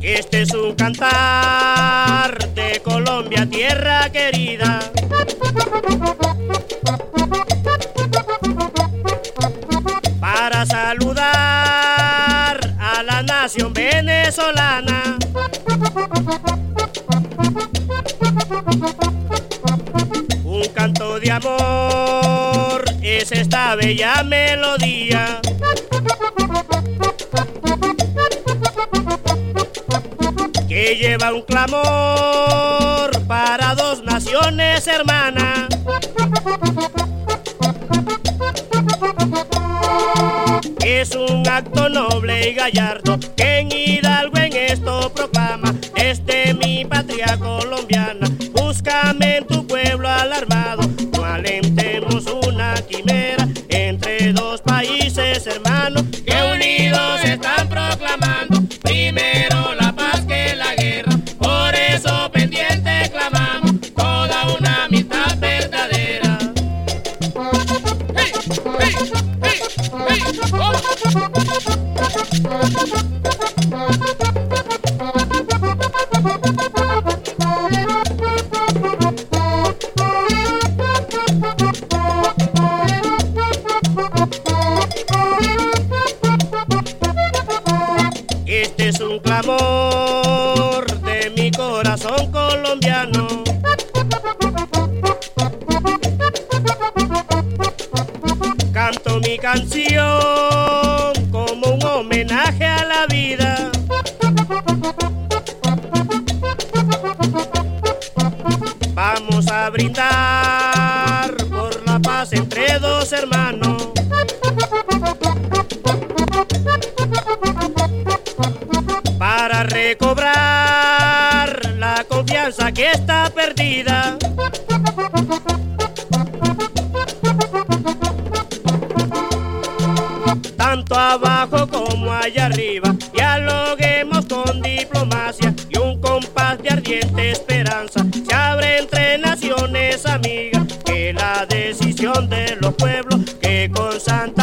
Este es un cantar de Colombia, tierra querida. Saludar a la nación venezolana. Un canto de amor es esta bella melodía. que lleva un clamor para dos naciones hermanas. Es un acto noble y gallardo que en Hidalgo en esto proclama. Este mi patria colombiana, búscame en tu pueblo alarmado. No alentemos una quimera entre dos países hermanos que unidos están Este es un clamor de mi corazón colombiano. Canto mi canción como un homenaje a la vida. Vamos a brindar por la paz entre dos hermanos. Recobrar la confianza que está perdida. Tanto abajo como allá arriba, dialoguemos con diplomacia y un compás de ardiente esperanza. Se abre entre naciones amigas que la decisión de los pueblos que con Santa